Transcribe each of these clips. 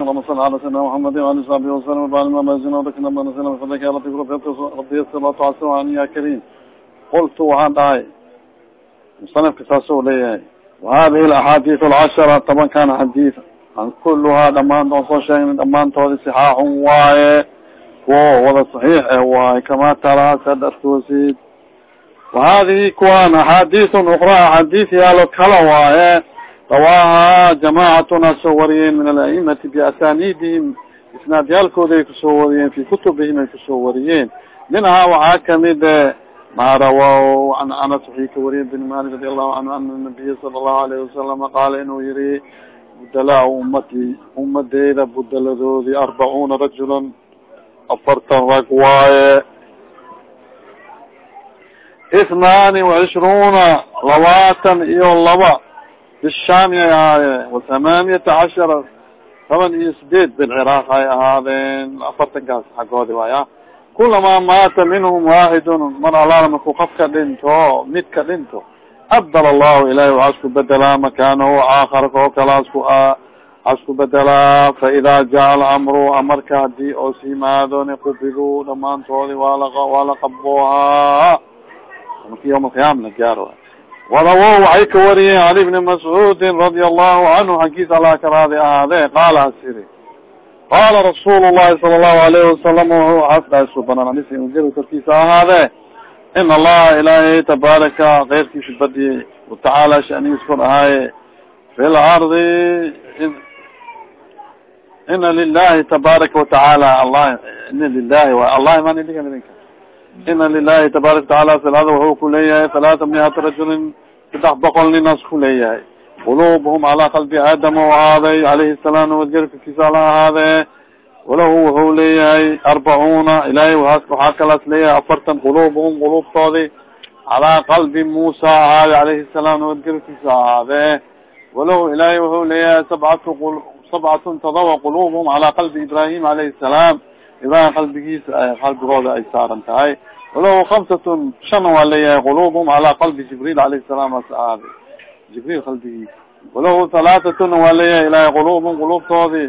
اللهم صل على سيدنا محمد وعلى صحبه وسلم وبعد ما بزنا وذكرنا ما نسينا بفضلك يا ربي ربي الصلاة والسلام يا كريم قلت waxaan dhahay musanafka saasoo leeyahay وhadihi اlaxaadiث اlcashara toban kana xadiث kuluhaa dhamaan oon soo sheegna dhamaantoodi صxaaxun waaye kuwo wada صaxiix e waaye kama taraa sad artoosid وhadihi kuwan axaadiث ukra axaadiث yaalo kala waaye rawaaha jamaacatuna soo wariyeen min alaimati biasanidihim isnaadyaalkooda ay ku soo wariyeen fi kutubihim ay ku soo wariyeen minhaa waxaa ka mid ma rawaw an anas waxay ka wariyeen bin malik radi allahu canhu ana nabiya sala allahu alayhi wasalama qaala inuu yihi budalaa ummati ummadeyda budaladoodii arbacuuna rajulan afartan rag waaye ithnaani wacishruuna labaatan iyo laba ay ahaayeen wathamaaniyata cashara toban iyo sideed bilciraaq ay ahaadeen afartankaas xaggoodi waaya kulamaa maata minhum waaxidun mar alaala markuu qofka dhinto mid ka dhinto abdal allahu ilahi waxaa isku bedelaa makaanahu aakhara kao kala asku asku bedelaa faida jaa alamru amarka haddii oos yimaadoni qubidu dhamaantoodi waala waa la qaboohaa marki yawma alqiyaama la gaaro warawo waxay ka wariyeen cali bni mascuudin radia allahu canhu xaggiisa allah ka raadi ahaadee qaala asiri qaala rasuul llahi sala allahu alayhi wasalam wuxuu asdhasu banaan korkiisa ahaadee in allaha ilaahay tabaaraka keyrkiisa badiyey watacaala shanigiis kor ahaaye fi lardi ina lilahi tabaaraka watacaala allah ina lilahi wa allahi man idinka idinka ina lilahi tabaaraka wataala fi lardi wuxuu kuleeyahay halaata miata rajulin saddex boqol ninaas kuleeyahay qulubuhum calaa qalbi aadam u ahaaday calayhi salaam nabadgelkakiisa ala ahaadee walahu wuxuu leeyahay arbacuuna ilahay waxaa kalaas leeyahay afartan qulubuhum qulubtoodi calaa qalbi muusa ahaaday calayhi salaam nabadgelkiisa ahaadee walahu ilahay wuxuu leeyahay sabcatu sabcatun tadawa qulubuhum calaa qalbi ibrahim calayhi salaam ibrahim qalbigiisa qalbigooda ay saaran tahay walahu kamsatun shan waa leeyahay qulubuhum calaa qalbi jibriil calayhi salaam as ahaaday jibriil qalbigiisa walahu halaatatun waa leeyahay ilahay qulubuhum qulubtoodi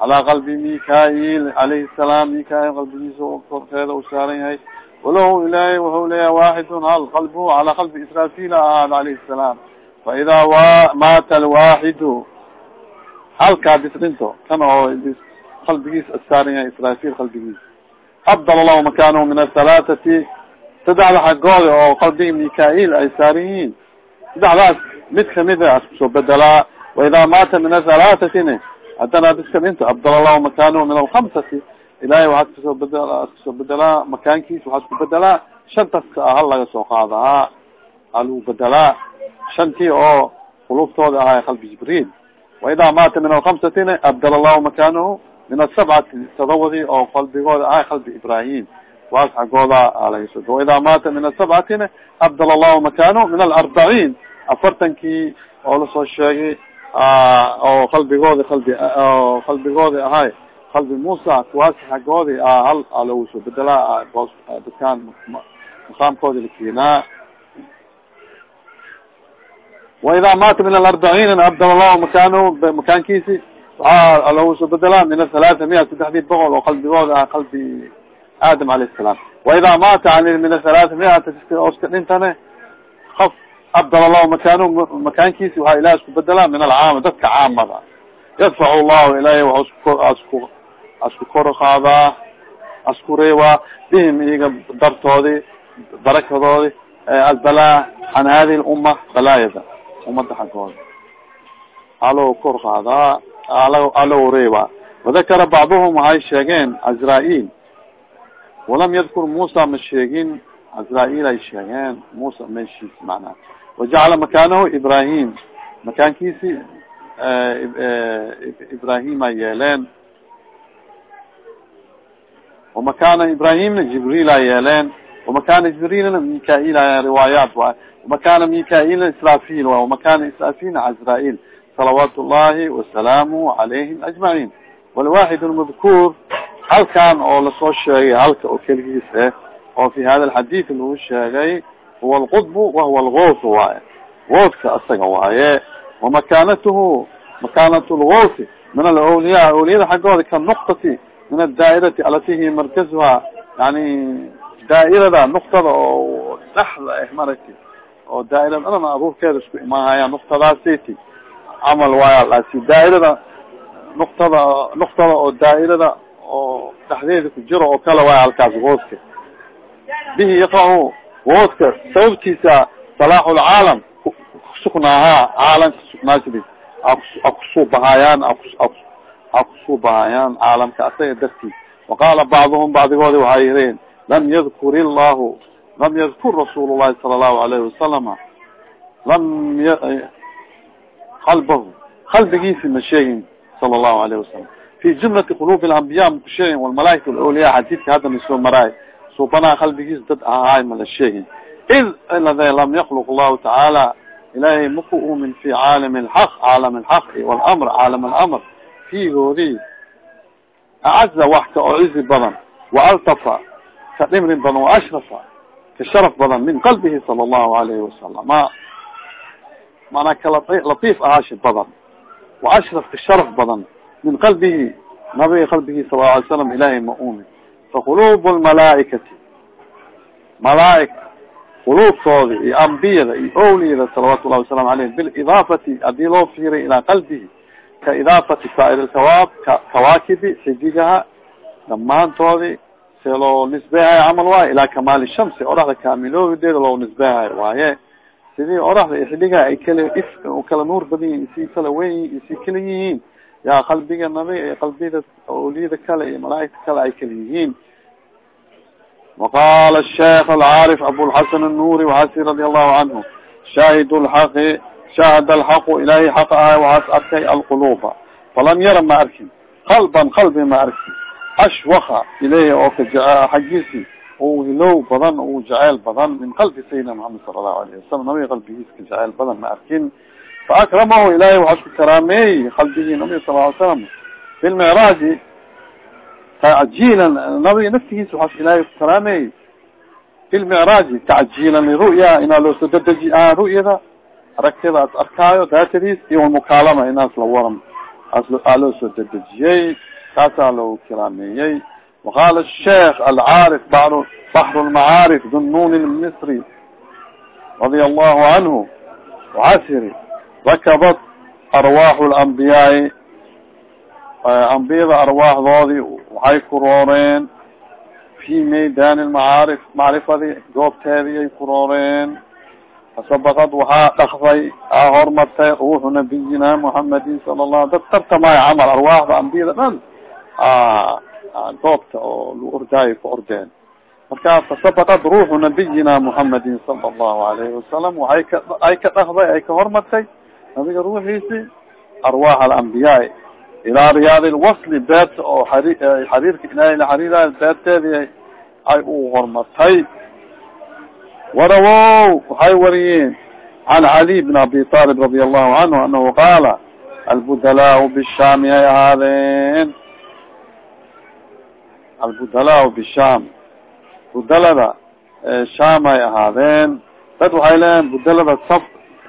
calaa qalbi mikail calayhi salaam mikail qalbigiisa korkeeda u saaran yahay walahu ilahay wuxuu leeyahay waaxidun hal qalbuhu calaa qalbi israfil ahaada calayhi salaam faidaa wa maata alwaaxidu halkaa bis dhinto kan oo qalbigiisa saaran yahay israfil qalbigiisa abdal allahu makaanahu min athalaatati saddexda xaggooda oo qalbigi mikail ay saaran yihiin. Saddexdaas mid kamida askusoo bedelaa waidaa maata min athalaatatin haddana ad iska dhinto abdal allahu makaanahu min alkamsati ilahay waxaad ka soo bedela ka soo bedelaa makaankiisa waxaa isku bedelaa shantaska ah hal laga soo qaadahaa haluu bedelaa shantii oo quluubtooda ahaa qalbi jibriil. Waidaa maata min alkamsatina abdal allahu makaanahu min asabcati tadawadii oo qalbigooda ahaa qalbi ibrahim waas xaggooda lagasoo waidaa maata min asabcatina abdal allahu makaanahu min alarbaciin afartankii oo la soo sheegay oo qalbigooda qalbi oo qalbigooda ahay qalbi muusa kuwaas xaggoodi hal alagu soo bedelaa dadkaan maqaamkoodi lakiinaa waidaa maata min alarbaciin abdal allahu makaanahu makaankiisi waxaa lagu soo bedelaa min athalaata miya saddexdii boqol oo qalbigooda ah qalbi aadam alayh salaam waidaa maata min athalaata miata oska dhintane af abdal allahu makaanu makaankiisi waxaa ilahi isku bedelaa min alcaama dadka caamada yadfacu llahu ilahi waa asku asku kor qaadaa asku reebaa bihim iyaga dartoodi barakadoodi albalaa can hadihi lumma balaayada umada xaggooda aloo kor qaadaa aloo reebaa wadakara bacduhum waxay sheegeen azraa-il walam yadkur muusa ma sheegin azraa-il ay sheegeen muusa meeshiis macnaha wajacala makaanahu ibrahim. Makaankiisi ibrahima yeeleen. Wamakana ibrahimna jibriila yeeleen. Wamakana jibriilna mikail riwaayaat waay wamakana mikailna israfil waay wamakana israfilna azraa-il salawaat llahi wasalaamu calayhim ajmaciin. Walwaxid lmadkuur halkan oo la soo sheegay halka oo keligiis eh oo fi hada alxadid lagu sheegay huwa alqudb wahuwa algos waaye. Gooska asaga waaye wamakanatuhu makanat lgosi min alawliya awliyada xaggooda ka nuktati min adaairati alati hi markazuha yani daairada nuktada oo dhexda eh maragti oo daairada dhan abuurkeeda isku imaahaya nuktadaasiti camal waayalaasi daairada nuktada nuktada oo daairada oo dhexdeeda ku jiro oo kale waay halkaas wooska bihi yaqahu wooska sababtiisa salaax lcaalam kusugnaahaa caalamka sugnaashadiis akusuu bahaayaan akusuu bahaayaan caalamka asaga dartiis waqaala bacduhum bacdigoodi waxay yireen lam yadkur illahu lam yadkur rasuul llahi sala allahu alayhi wasalama lam qalbahu qalbigiisi ma sheegin sala allahu alayhi wasalam fi jumlati quluub lambiya maku sheegin walmalaaika alawliya xadiidka hadda nasoo maraay suubanaa qalbigiis dad ahaay mala sheegin. Id ilade lam yakluq allahu tacaala ilahay maku umin fi caalam lxaq caalam lxaq wlmr caalam alamr. Fiigoodi acaza wax oo cizi badan waaltafa ka dhimrin badan waashrafa ka sharaf badan min qalbihi sala allahu alayhi wasalam ma manaa ka latiif ahaashi badan waashraf ka sharaf badan min qalbihi nabiga qalbihi sala alay slam ilahay ma umin faqulub lmalaaikati malaaig quluubtooda iyo ambiyada iyo owliyada salawatu llahi wasalamu aleyh bilidaafati haddii loo fiiriy ilaa qalbihi ka idaafati saair lkawaab kawaakibi xidigaha dhamaantoodi se loo nisbeehayo camal waayo ilaa kamaali shamsi oraxda kaamiloodeeda loo nisbeehayo waaye sidii oraxda iyo xidigaha ay kala if kala nuur badan yihin isii kala weyn isii kala yihiin yaa qalbiga nabi qalbiyada awliyada kale iyo malaaigta kale ay kala yihiin وqala الشeikh الcاarف abوlxaسن الnuri وxasi radi الlahu canhu shahid الحaqi shahad الحaqu ilahay xaq ahay waxaas arkay alquluba falam yara ma arkin qalban qalbi ma arkin ashwaka ilayhi oo ka xaggiisi oo hilow badan uu jaceyl badan min qalbi sayidina maxamed sala allahu alayh wasalam nabiga qalbigiiska jaceyl badan ma arkin. Faakramahu ilaahay waxaad ku karaameeyey qalbigii nabiga sal ly salam bilmicraaji tacjiilan nabiga naftigiisa waxaas ilaahay ku karaameeyey bilmicraaji tacjiilan liru'ya inaa loo soo dadeji ru'yada aragtida as arkaayo daatadiis iyo walmukaalama inaas la waran. Aa loo soo dadejiyey kaasaa loo karaameeyey waqaala sheikh alcaarif br baxr lmacaarif dunnun lmisri radia allahu canhu waxasiri rakabat arwaaxu lambiyaai ambiyada arwaaxdoodii waxay kurooreen fi maydan lmacaarif macrifadii goobteedii ay kurooreen fasabaqad waxaa dhakday aa hormartay ruuxu nabiyina muhamadin sala allah dad tartamaayo camal arwaaxda ambiyada dhan goobta oo lu ordaayo ku ordeen. Marka fasabaqad ruuxu nabiyina muhamadin sala allahu alayhi wasalam waay ka ay ka dhakday ay ka hormartay nabiga ruuxiisi arwaax alambiyaai ilaa riyaad lwasli beerta oo xari xariirka ilaahay la xariirayo beerteedi ay u hormartay warawow waxay wariyeen can cali bn abi talib radi allahu canhu anahu qaala albudalaa bishaami ay ahaadeen albudalaa bishaam budalada shaam ay ahaadeen. Dad waxay leeyihiin budalada saf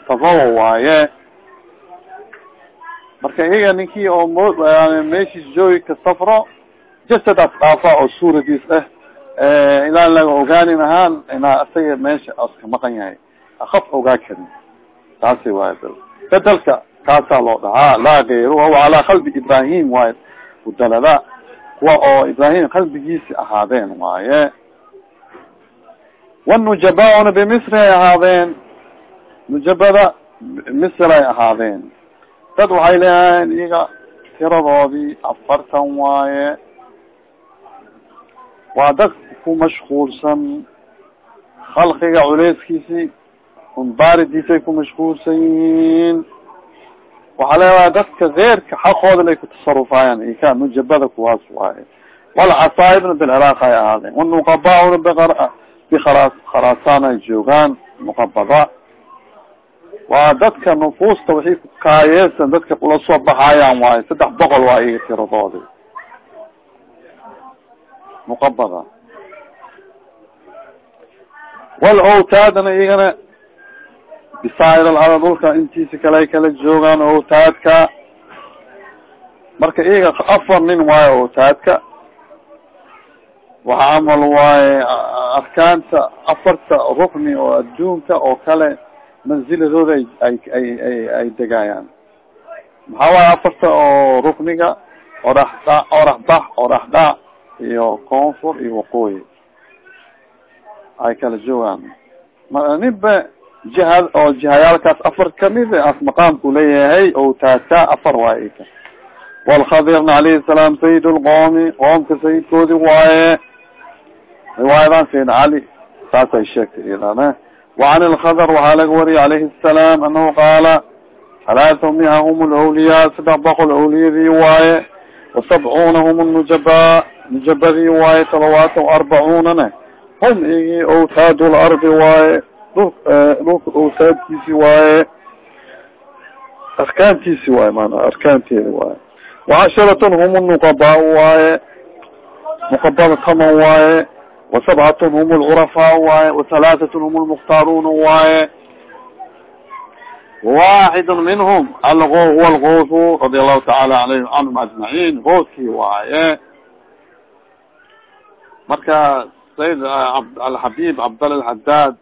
safawa waaye. Marka iyaga ninkii oo joogi ka safro jasadaas dhaafa oo suuradiis ah. Ilaa laga ogaanin ahaan inaa isaga meesha aska maqan yahay. Akaf ogaa karin. Taasi waay bedelka kaasaa loo dhahaa. Laa gayru wahuwa calaa qalbi ibrahim waaye budalada kuwa oo ibrahim qalbigiisi ahaadeen waaye. Wanujabaauna bimisri ay ahaadeen. Nujabada misr ay ahaadeen. Dad waxay leeyahayn iyaga tiradoodii afartan waaye. Waa dad ku mashquulsan. Khalqiga culeyskiisi unbaaridiisay ku mashquulsan yihiin waxaa leedahay dadka keyrka xaqooda lay ku tasarufayaan ika nujabada kuwaas waaye. Walcasaaibna bilciraaq ay ahaadeen wanuqabaauna bikara kharaasaan ay joogaan nuqabada. Waa dadka nufuusta waxay ku kaayeesan dadka ula soo baxayaan waayo saddex boqol waa iga tiradoodi muqabada wal owtaadana iyagana bisaa'ir alard dhulka intiisa kale ay kala joogaan owtaadka marka iyaga afar nin waayo oo taadka waxa camal waaye arkaanta afarta rukni oo adduunka oo kale manziladooda ay ay ay ay ay degayaan. Maxaa waaye afarta oo rukniga oraxda oraxbax oraxdhac iyo koonfur iyo waqooyi. Ay kala joogaan. Ma ninba jiha oo jihayaalkaas afar ka mid as maqaamku leeyahay o taagtaa afar waay ka walkhadirna alayhi salaam sayid lqoomi qoomka sayidkoodi waaye. Riwaayadan sayid cali saasay sheegtay iyadana wacan ilkhadr waxaa laga wariyay alayhi salaam anahu qaala halaata miha hum lawliyaa saddex boqol awliyadii waaye wasabcuuna hum nujaba nujabadii waaye talawaatan arbacuunana hum igi awtaad lardi waaye dhulka u uh, saabkiisi waaye arkaantiisi waaye maanaa arkaanteedi waaye. Wacasharatan hum nuqabaau waaye nuqabada taman waaye wasabcatun hum lcurafaa waaye wahalaatatun hum lmukhtaaruuna waaye. Waxid minhm ala huwa algos radi allahu taala alayh canhum ajmaciin gooskii waaye. Marka sayd uh, alxabib cabdalla alhadad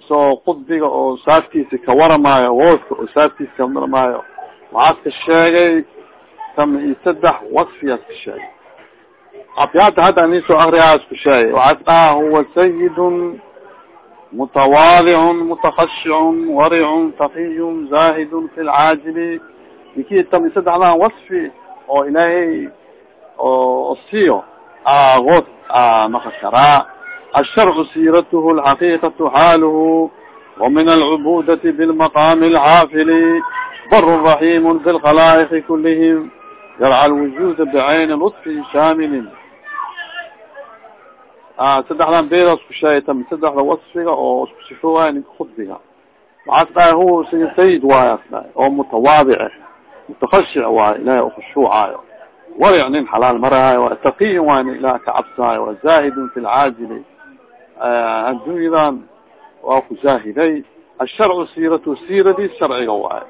isoo qudbiga oo saaskiisi ka waramaayo gooska oo saaskiisi ka waramaayo waxaas ka sheegay tam i saddex wasfiyaas ka sheegay. Abyaada hadda nisoo akriyaas ku sheegay. Waxaas dhaha huwa sayidun mutawaadicun mutakashicun waricun takiyun zahidun fi lcaajili ninkii tam i saddexdan wasfi oo ilaahay oo siiyo agood maka karaa الشرع سيرته الحقيقة حاله ومن العبودة بالمقام العافل بر رحيم بالخلائق كلهم يرعى الوجود بعين لطف شامل سدexdan beeda isku sheegta sadexda wasfiga oo isku sifoowaay ninka khudbiga waxaas dhahay huwa sayid waayo as dhahay oo mutawaadic mutakashic waayo ilahay ukhushuucaayo waric nin xalaal maraayo waa taqiyin waay nin adduunyadan waa ku zaahiday asharcu siiratu siiradii sharciga waayo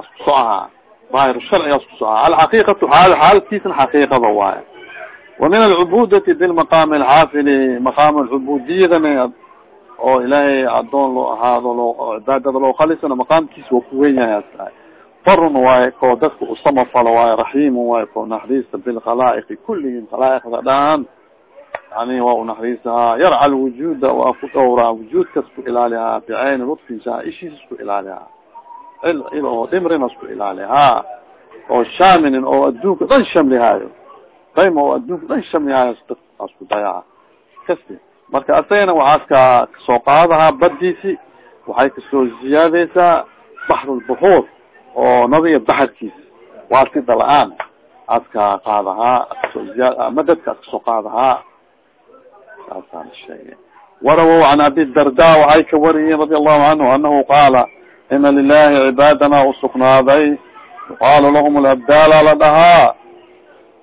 asku so ahaa daahir sharciga asku so ahaa alxaqiiqatu xaal xaalkiisna xaqiiqada waayo wa min alcubudati bilmaqaami alxaafili maqaam alcubudiyadana oo ilaahay adoon loo ahaado loo cibaadada loo khalisana maqaamkiisa waa kuwen yahay astahay barun waayo koo dadka usamafalo waayo raxiimun waayo koo naxariista bilkhalaa'iqi kullihim khalaa'iqda dhan yani waa unaxariisahaa yarca lwujuuda waa ku dhowraa wujuudkas ku ilaalihaa bicayni lutfin saa ishiis ku ilaalihaa il oo dhimrinas ku ilaalihaa oo shaaminin oo adduunka dhan shamlihaayo dayma oo adduunka dhan shamlihaayo as ku dayaca kasti marka asagana waxaas ka ka soo qaadahaa badiisi waxay ka soo ziyaadeysaa baxrulbuxuur oo nadiya baxarkiisa waa sida la'aan as ka qaadahaa ka soo ziya madadka as ka soo qaadahaa saasaan sheegay. Warawow can abi darda waxay ka wariyeen radi allahu canhu anahu qaala ina lilahi cibaadana usugnaaday yuqaalu lahum labdaala la dhahaa.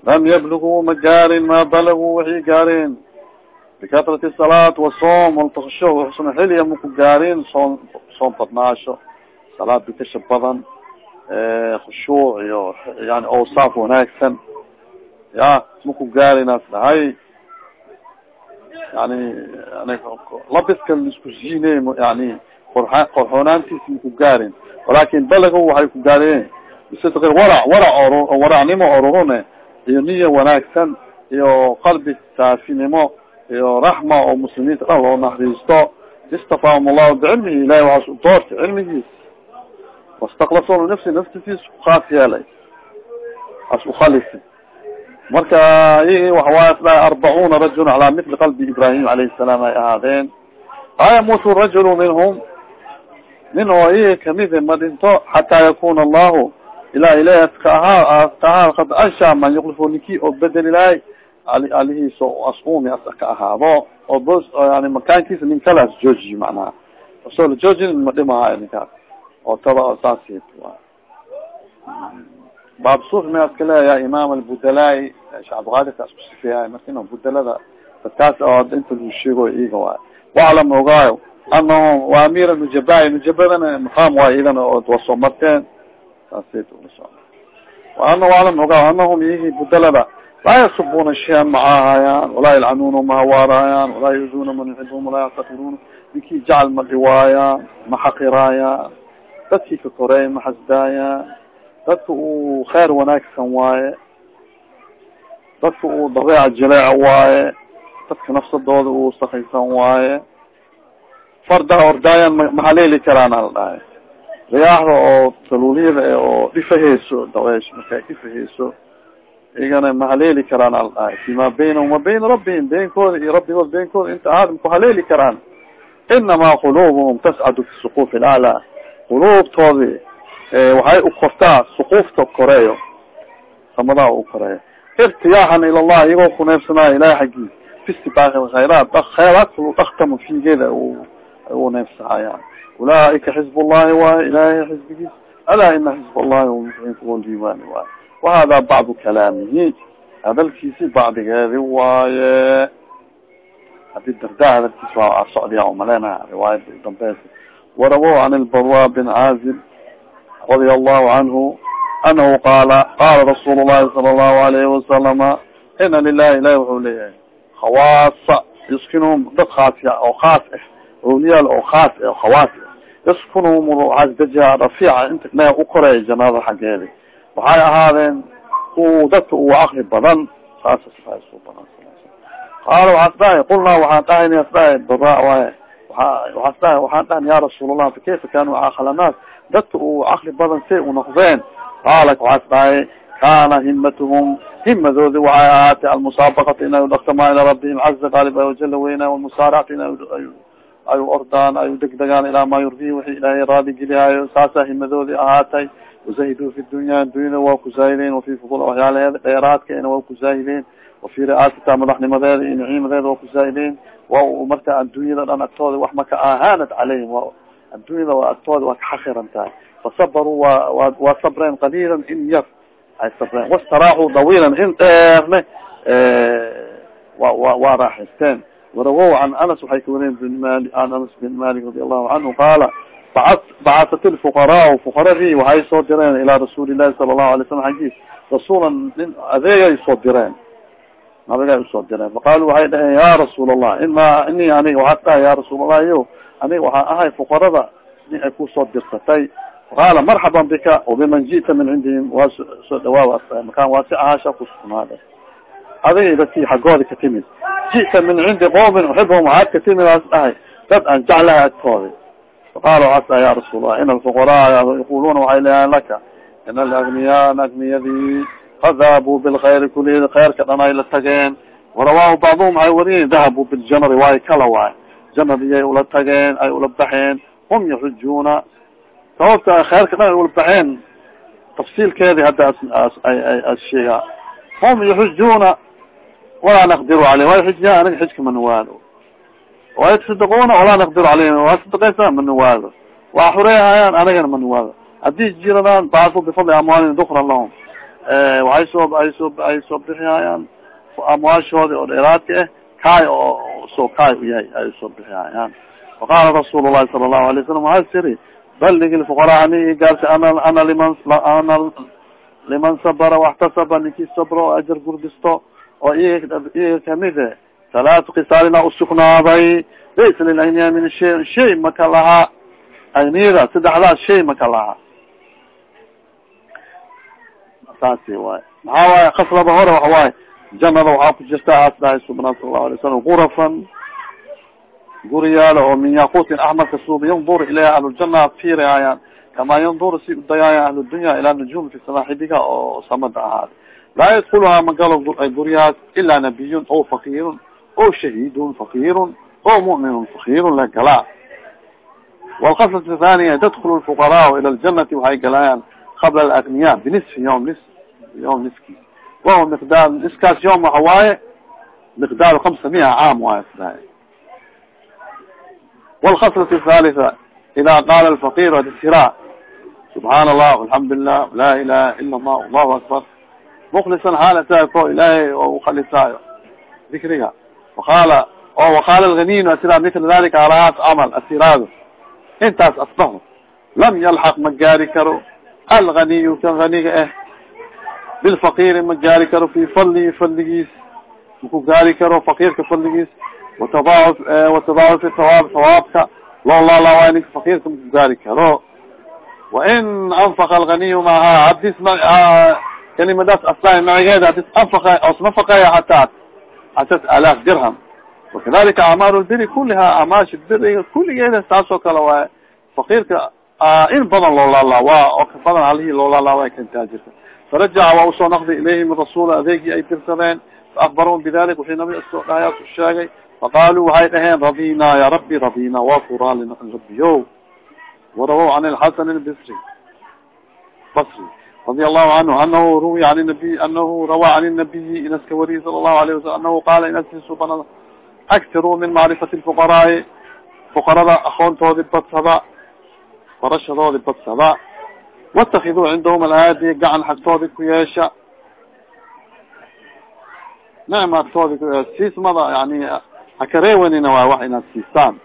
Lam yabluguu ma gaarin ma balaguu waxay gaareen bikatrati salaat wasoom waltaksho xusna xilya maku gaarin soon soon badnaasho. Salaad bikasha badan khushuuc iyo yani awsaaf wanaagsan. Ya maku gaarinaas dhahay yani labiska isku ziiney yani qora qorxoonaantiisa maku gaarin walakin balago waxay ku gaareen bisidqi warac warac waracnimo orurune iyo niya wanaagsan iyo qalbi saafinimo iyo raxma oo muslimiinta dhan loo naxariisto istafaahum allahu bicilmihi ilahi waxaas u doortay cilmigiis wastaklasoo linafsi naftisiis khaas yeelay as ukhalisi marka waxawaay isdhahay arbacuna rajula calaa mitli qalbi ibrahim alayhi salaam ay ahaadeen. Laa yamutu rajulu minhum nin oo iyagi kamide ma dhinto xataa yakuna allahu ilaa ilahi aska ahaa aska ahaa kad ansha man yuklifo ninkii oo bedel ilaahay alihiisa asumi as ka ahaado oo bos yani makaankiisa nin kalaas joojiyo macnaha asoo la joojin ma dhimahayo ninkaas oo taba saas baab suuf ma aska leeyahay imaam albudalaa sheh cabdiqaadirka asku sifeeyahay marka ina budalada dadkaas oo inta lagu sheego iga waay waclam ogaayo anahum waa amira nujaba nujabadana maqaam waayo idan oo wasoo marteen saasayt ula socda ana waalan oga anahum iyahi budalada laa yasubuna shayan macaahayaan walaa yalcanuna mahawaarayaan walaa yuzuna man yuxibum walaa yactakiruna ninkii jacal ma dhiwaayaan ma xaqiraayaan dadkii ka koreey ma xasdaayaan dadka uu kheyr wanaagsan waaye dadka uu dabeeca jaleeca waaye dadka nafsadooda uu sakaysan waaye. Fardaha ordaayan ma mahaleeli karaan ala dhahay. Riyaaxda oo taluuliyada oo dhifaheyso daweesh markaa dhifaheyso iyagana mahaleeli karaan ala dhahay. Fima baynahum wa bayna rabbihim beenkooda iyo rabbigood beenkooda inta aadam kuhaleeli karaan. Inamaa qulubuhum tascadu fi suquuf alaclaa quluubtoodi waxay u kortaa suquufta koreeyo. Samadaa u koreeyo. Irtiyaaxan ila allah iyagoo kuneebsanaayo ilahay xaggiis. Fi istibaaqi khayraat. Khayraat dhaktamo fiigeeda u neefsahayaan ulaaika xizb llahi waayo ilahay xizbigiis alaa ina xizb allahi hum diiwaani waayo wahada bacdu kalaamihi. Hadalkiisi bacdigeedi waaye. Hadii darda hadalkiis waa socdiya umalena riwaayada udambeysa warawo an lbarwa bin caazib radia allahu canhu anahu qaala qaala rasuul llahi sala allahu alayhi wasalama ina lilahi ilahi wuxuu leeyahay khawaasa yuskinhum dad khaasiya oo khaas ah awliyaal oo khaas ah oo khawaas ah yaskunhum casdajiha rafiica inta me u koreeya jannada xaggeedi waxay ahaadeen ku dadka uu akri badan. Saasa su badan. Qaala waxaas dhahay qulnaa waxaan dhahayna as dhahay waa dadka uu akri badan say u noqdeen qaala waxaas dhahay kana himatuhum himadoodi waxay ahaatay almusaabaqatu inay udhaktamaan ilaa rabbihim caza qaalib ay wajala weyna walmusaaracatu ina ay ordaan ay udegdegaan ilaa maa yurdihi wixi ilaahay raadi gelihaayo saasaa himadoodi ahaatay wazahiduu fi dunya dunyada waa ku zaahideen wafi fudul waxyaalaheeda dheeraadkeena waa ku zaahideen wafi ri'aasata madaxnimadeeda iyo naciimadeeda waa ku zaahideen wa marka addunyada dhan agtooda wax maka ahaanat caleyhim addunyada waa agtooda waa kaxakiran tahay fasabaruu waa wa waa sabreen qaliilan in yar ay sabreen wastaraaxuu dawiilan in dheerne wa wa waa raaxaysteen warawow can anas waxay ka wariyeen bin mali an anas bin malik radi allahu canhu qaala ba bacatat lfuqaraa fuqaradii waxay soo direen ilaa rasuuli llahi sala allahu alay slam xaggiis rasuulan nin adeegay soo direen nabigay u soo direen faqaalu waxay dhaheen ya rasuul allah ima ini aniga waxaad dhahay ya rasuul allah yo aniga waxaan ahay fuqarada nin ay ku soo dirsatay qaala marxaban bika wabiman ji'ta min cindihim. Waa soo dhawaaw makaan waa si ahaasha kusugnaaday adiga dadkii xaggooda ka timid. Ji'ta min cindi qoomin uxibhum waxaad ka timid aas dhahay dad aan jeclahay agtooda. Faqaala waxaas dhahay ya rasuul allah ina alfuqaraa yaquluna waxay leeyahan laka ina alagniyaa agniyadii fadahabuu bilkhayri kuliyadi khayrka dhan ay la tageen. Warawaahu bacduhum waxay wariyen dahabuu biljamri waayo kala waay jamriyay ula tageen ay ula baxeen hum yaxujuuna sababta khayrka dhan ay ula baxeen tafsiilkeedi hadda as sheega hum yaxujuuna walaa naqdiru caleyh way xijya aniga xijka manuwaado wayatasadaquna walaa naqdiru caleyhim waa sadaqaysa manuwaado waa xureehayaan anigana manuwaado haddii jiradaan bacdu bifadli amwaalin dukran lahum waxay soo ay soo ay soo bixihayaan amwaashoodi oo dheeraadka ah kaay oo soo yahay ay soo bixihayaan faqaala rasuul llahi sala allahu alay wasalam waxaa siri baligi lfuqaraa ani gaarsi ana ana liman ana liman sabara waxtasaba ninkii sabro oo ajar gurdisto oo iyaga kamide salaatu kisaalina usugnaaday laysa lilayniya min shay shay maka lahaa ayniyada saddexdaas shay maka lahaa saasi waay maxaa waaye kaslada hore waxa waaye janada waxaa ku jirta aas dhahay subnaa sala allahu alay salam gurafan guriyaalo oo min yaquutin axmar kasuuba yandur ilayha ahluljana fiirihayaan kamaa yandur si udayaaya ahludunya ilaa nujum fi salaaxibiga oo samada ahaada laa yadkuluhaa magalo guryahaas ilaa nabiyun o fakirun o shahiidun fakirun o mu'minun fakirun la galaa walkaslat thaniya tadkulu lfuqaraa ila ljanati waxay galayaan qabla alagniya binisfi yom nis yom niski wahuwa miqdaar niskaas yom waxa waaye miqdaaru kamsa miya caam waay sdahay walkhaslat athalitha ida qaala alfaqir adisira subxaana allah alxamdu lilah la ilaha ila allah allahu akbar. Muklisan xaalata ko ilaahay oo ukalisaayo dikriga. Waqaala o waqaala alganiyin asira mila dalika alahaas camal asiraado intaas asbaxo lam yalxaq ma gaari karo. Alganiyu kan ganiga ah bilfaqiri ma gaari karo fi fadlihi fadligiis maku gaari karo fakirka fadligiis watadaaf watadaacufi tawaab tawaabka loo laalaaway ninka fakirka maku gaari karo wain anfaka alganiyu maaha hadis ma kalimadaas asla magaceeda hadis anfaka os nafaqeya hataa hatat alaaf dirham wakadalika acmaal lbiri kuliha acmaash biri kuligeeda saas oo kale waay fakirka in badan loo laalaawa oo ka badan halihii loo laalaawa kan taajirka farajaca waa u soo naqdi ilayhim rasuul adeegii ay dirsadeen faakbarahum bidalik wixii nabi soo dhahay u sheegay faqaaluu waxay dhaheen radina ya rabbi radina waa ku raali naqn rabbiyo warawow can lxasan lbisri basri radi allahu canhu anahu ruwiya an nabiy anahu rawaa can nabiyi inaska wariyi sala allahu alayh wasalam anahu qaala inasisubanada aktiruu min macrifati lfuqaraai fuqarada akoontoodi badsada barashadoodi badsada watakiduu cindahum alaadi gacan xagtoodi ku yeesha nicma agtoodi siismada yani hakareewanina waa wax inaad siistaan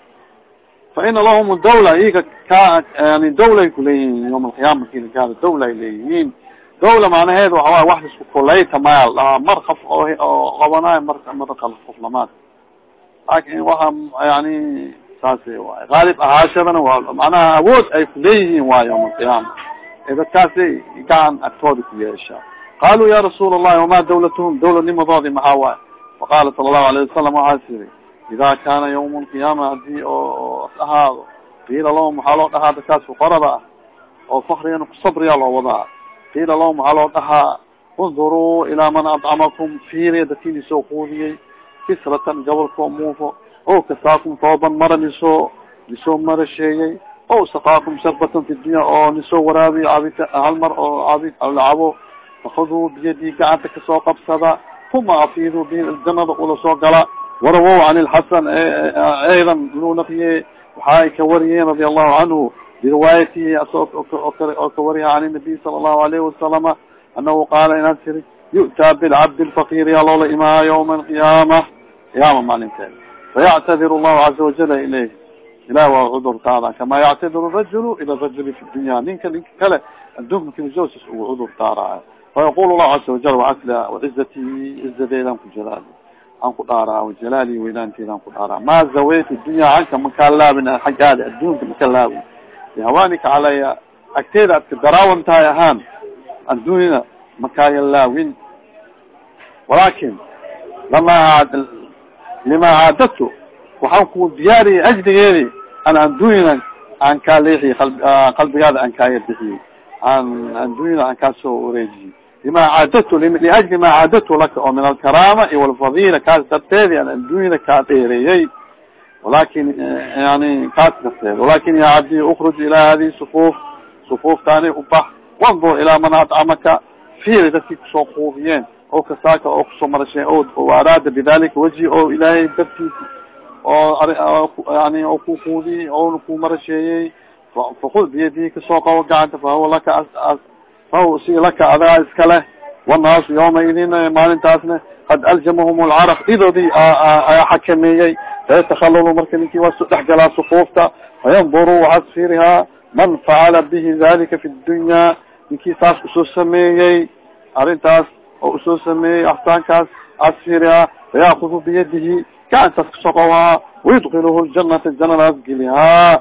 fa ina lahum dawla iga ka yani dawlay kuleeyihiin yawma alqiyaama kilikaada dawla ay leeyihiin dawla macnaheed waxawaay wax isku kulayta mayal dhahaa mar kaf oo qabanayo mar mar qof lamaad laakin waxa yani saas waay haalib ahaashadana waa macnaha awood ay kuleeyihiin waa yawma alqiyaama dadkaasay gacan agtooda ku yeesha qaluu ya rasuul allahi wama dawlatuhum dawladnimadoodi maxaa waay faqala sala allahu alayh wasalam waxaas yiri ida kana yawm lqiyaama haddii oo as ahaado qiila lahum waxaa loo dhahaa dadkaas fuqarada ah oo fakrigan kusabriya loo wadaa qiila lahum waxaa loo dhahaa unduruu ilaa man adcamakum fiiriya dadkii nisoo quudiyey kisratan gabolkoo muufo o kasaakum tooban mara nisoo nisoo marasheeyey o sakaakum sharbatan fi dunya oo nisoo waraabiyo cabita hal mar oo cabi lacabo fakuduu biyadii gacanta ka soo qabsada uma afiiduu bi janada ula soo gala. Warawow can lxasan aydan luu naqiye waxa ay ka wariyeen radi allahu canhu biriwaayatihi oo ka wariya can nabiy sala allahu alayhi wasalama anahu qaala inaad tiri yu'taa bilcabdi lfaqir yaa loola imaaya yawma alqiyaama qiyaama maalinteed. Fayactadir allahu caza wajala ilayh ilah waa cudurtaada kama yactadir rajulu ila rajuli fi dunya ninka ninka kale adduunka kimjoses ugu cudur daaraayo fayaqul llahu caza wajal waasla wacizati cizadeedaan ku jalaali aan ku dhaaraa wajalaali weynaanteeda aan ku dhaaraa ma zawaytu dunya canka makaa laabin xaggaada adduunka maka laabin bihawaanika calaya agteeda adka daraawan tahay ahaan adduunyada makaaya laawin walakin lama lima caadadtu waxaan ku diyaariyay ajligeedi an adduunyada aan kaa leexiy qalbigaada aan kaaya bixiyey aan adduunyada aan kaa soo wareejiyey lima caadadtu liajli ma caadadtu laka oo min alkaraama iyo walfadila kaas darteedi aan adduunyada kaa dheereeyey walakin yani kaas darteed. Walakin ya cabdi ukruj ilaa hadihi sufuuf. Sufuuftaani ubax wandur ilaa man adcamaka fiiri dadkii ku soo quufiyeen. Oo kasaaka oo ku soo marasheen o araada bidalika waji oo ilaahay dartiisi oo yani oo ku quudiyey oona ku marasheeyey fakud biyadihi ka soo qabo gacanta fahuwa laka fahuwa si laka adaa iska leh. Wanaasu yawmaidin maalintaasna qad aljamahum lcaraq idoodii ayaa xakameeyey fayatakalalu marka ninkii waa so dhex galaa sufuufta fayanduru waxaas fiirihaa man facala bihi dalika fi dunya ninkii saas u soo sameeyey arrintaas oo u soo sameeyey axsaankaas aas fiirihaa fayaakudu biyadihi gacantaas kasoo qabahaa wayudkiluhu ljanata janadaas gelihaa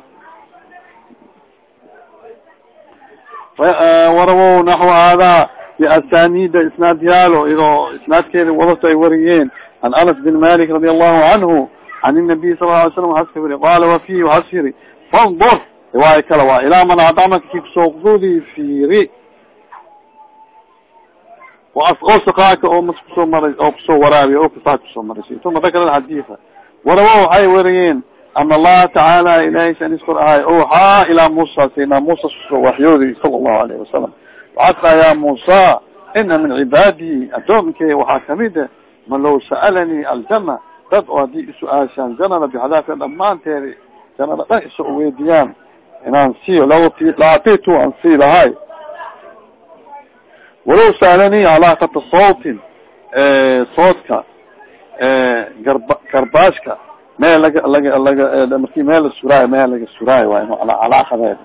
warawow naxو hada biasanida isnaad yaalo idoo isnaadkeeda wadato ay wariyeen an anas bin malik radi allahu canhu an الnabiy sala ه alay slam waxaas ka wiri qala wa fihi waxaas yiri fandur riwaaya kale waa ilaa man adcamaka ki kusoo qudi fiiri waasqo sakaaka oo mas ku soo mara oo ku soo waraabiy o kasaa ku soo marashay uma dakara xadiifa warawo waxay wariyeen an allaha tacaala ilahay saniskor ahay oxaa ilaa musa sayna musa suso waxyoodi sala allahu alayhi wasalam waxaas ya musa ina min cibaadii adoomke waxaa ka mid a man law sa'alanii aljana dad oo haddii isu-aashaan janada bixadaafka dhamaanteedi janada dhan iso uweydiyaan inaan siiyo laatitu aan sii lahay walaw sa'alanii calaaqata sawtin soodka garba garbaashka meel laga laga laga marki meel la suraayo meel laga suraayo waa inu calaaqadeed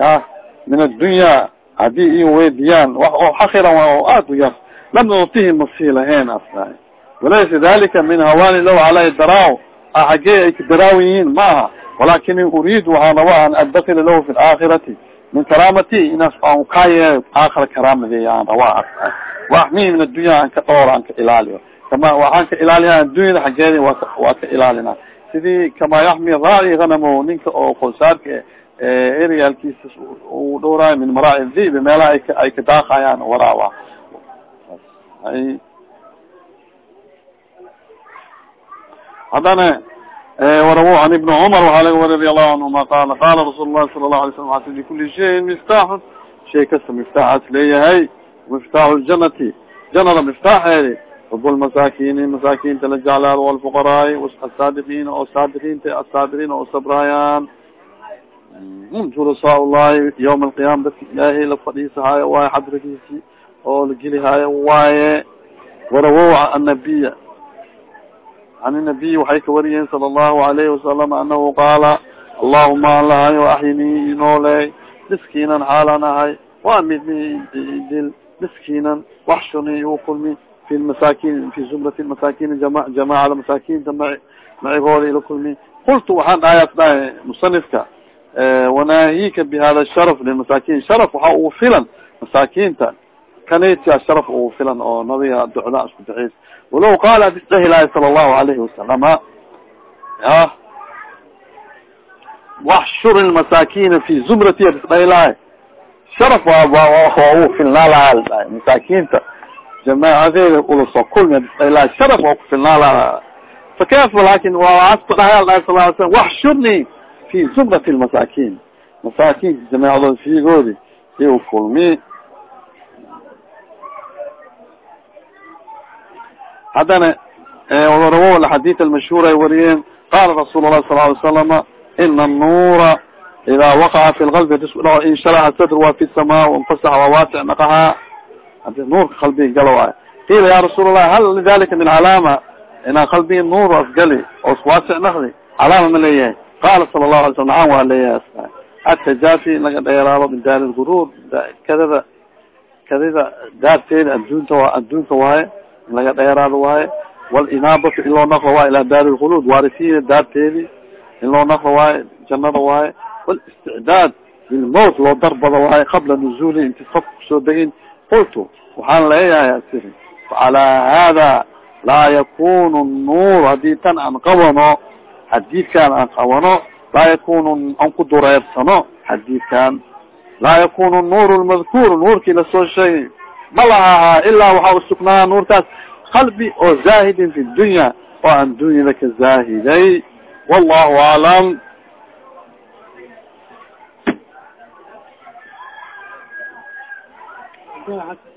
ya min addunya haddii i weydiyaan wax oo xakiran oo aad u yar lam nutihi masii lahayn asdahay walaysa dalika min hawani law calay daraaw xagee ay kadaraaw yihiin ma aha. Walakini uriid waxaan raba an adakila lahu fi laakhirati min karaamati inaas aan ukayeeyo aakhira karaamadeey aan rabaa asdahay waxmihi min addunya aan ka dhoor aan ka ilaaliyo kama waxaan ka ilaaliya addunyada xageedi waa waa ka ilaalina sidii kama yaxmi raaci hanamo ninka oo qolsaarka eryaalkiisa uu dhowraayo min maraaci dhibi meelaha ay ka ay ka daaqayaan waraawa haddana warawo an ibn cumar waxaa laga wari radi allahu canhuma qaala qaala rasuul lahi sala lahu alay slam ati likuli shayin miftaaxun shay kasta miftaaxaas leeyahay. Miftaaxu ljanati janada miftaaxeedi xub lmasaakiini masaakiinta la jeclaado walfuqaraai asaadiqiina oo saadiqiinta asaabiriin oo sabraayaan julasaa llahi yawma alqiyaama dadka ilaahay la fadhiisahaayo waaye xadragiisi oo la gelihaayo waaye. Warawow annabiya an inabiy waxay ka wariyeen sala allahu alayhi wasalam anahu qaala allahuma alahayo axyinii inooley miskiinan xaalan ahay waa midni dil miskiinan waxshuni iu kulmi fi masaakin fi zumrati masaakin jama jamaacada masaakinta ma macigooda ila kulmi qultu waxaan dhahayaas dhahay musanifka wanaahika bihada sharaf lilmasaakin sharaf waxa ugu filan masaakinta kanaytia sharaf ugu filan oo nabiga ducda isku daxiis walaw qaala bisdahi lahi sala allahu alayhi wasalama a waxshur lmasaakin fi zumrati bisdahi lahi sharaf waa waa ugu filnaa lahaa dhahay masaakinta jamaacadeeda ulasoo kulmi bisdahi lahi sharaf waa ku filnaa lahaa fakayfa laakiin waaasku dhahay dhahay sal ly slam waxshurni fi zumrati lmasaakin masaakinka jamaacadood fiigoodi i u kulmi haddana rawo xadid almashhuur ay wariyeen. Qala rasuul lahi sala alay salama ina anuura ida waqaca fi lqalbi insharaxa sadr wa fi sama infasax waa waasic naqahaa hadi nuurka qalbiga galo ay qila ya rasuul allahi hal lidalika min calaama inaa qalbigi nuur asgali oo waasic naqdi calaama ma leeyahay. Qala sala lahu alay slam nacam waa leeyahay atajafi in laga dheeraado min daari lguruur kadada kadida daarteeda adduunta adduunka waaye in laga dheeraado waaye. Walinaabatu in loo naqro waaye ilaa daari lkhuluud waarisiina daarteedi in loo naqro waaye jannada waaye. Walisticdaad lilmowt loo darbado waaye qabla nuzuli inti sabka ku soo degin. Qultu waxaan leeyahay asiri facalaa hada laa yakunu nuur haddii tan aan qabano xadiidkan aan qabano laa yakunu aan ku dureersano xadiidkan laa yakunu nuur lmadkuur nuurkii la soo sheegay ma lahahaa ilaa waxaa usugnaa nuurkaas qalbi oo zaahidin fi dunya oo aan dunyada ka zaahiday. Wallahu aclam